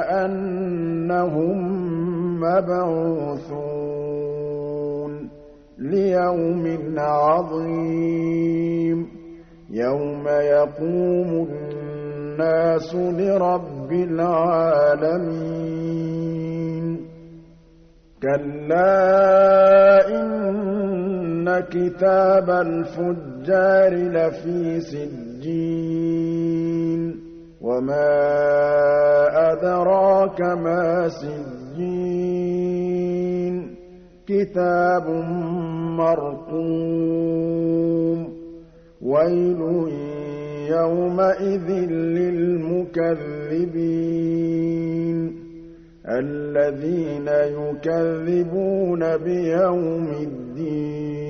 أُولَٰئِكَ أَنَّهُم مَّبْعُوثُونَ لِيَوْمٍ عَظِيمٍ يَوْمَ يَقُومُ النَّاسُ لِرَبِّ الْعَالَمِينَ كَلَّا إِنَّ كِتَابَ الْفُجَّارِ لَفِي سِجِّينٍ وَمَا أَدْرَاكَ مَا سِجِّينٌ كِتَابٌ مَّرْقُومٌ وَيْلٌ يَوْمَئِذٍ لِّلْمُكَذِّبِينَ الَّذِينَ يُكَذِّبُونَ بِيَوْمِ الدِّينِ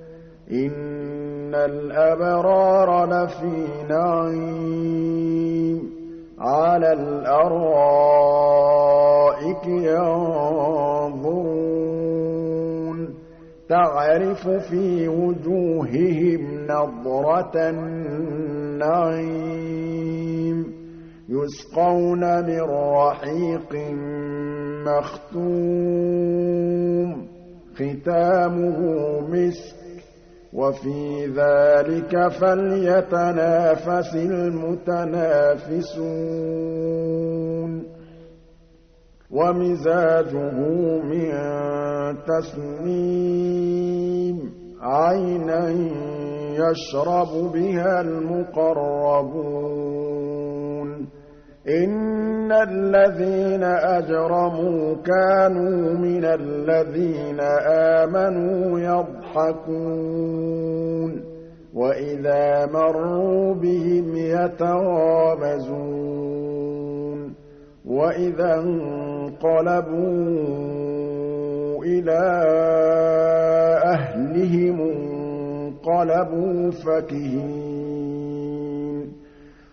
إِنَّ الْأَبْرَارَ لَفِي نَعِيمٍ عَلَى الْأَرَائِكِ يَنظُرُونَ تَعْرِفُ فِي وُجُوهِهِمْ نَضْرَةَ النَّعِيمِ يُسْقَوْنَ مِن رَّحِيقٍ مَّخْتُومٍ خِتَامُهُ مِسْكٌ ۚ وَفِي ذَٰلِكَ فَلْيَتَنَافَسِ الْمُتَنَافِسُونَ. وَمِزَاجُهُ مِن تَسْنِيمٍ. عَيْنًا يَشْرَبُ بِهَا الْمُقَرَّبُونَ. الَّذِينَ أَجْرَمُوا كَانُوا مِنَ الَّذِينَ آمَنُوا يَضْحَكُونَ وَإِذَا مَرُّوا بِهِمْ يَتَغَامَزُونَ وَإِذَا انقَلَبُوا إِلَىٰ أَهْلِهِمُ انقَلَبُوا فَكِهِينَ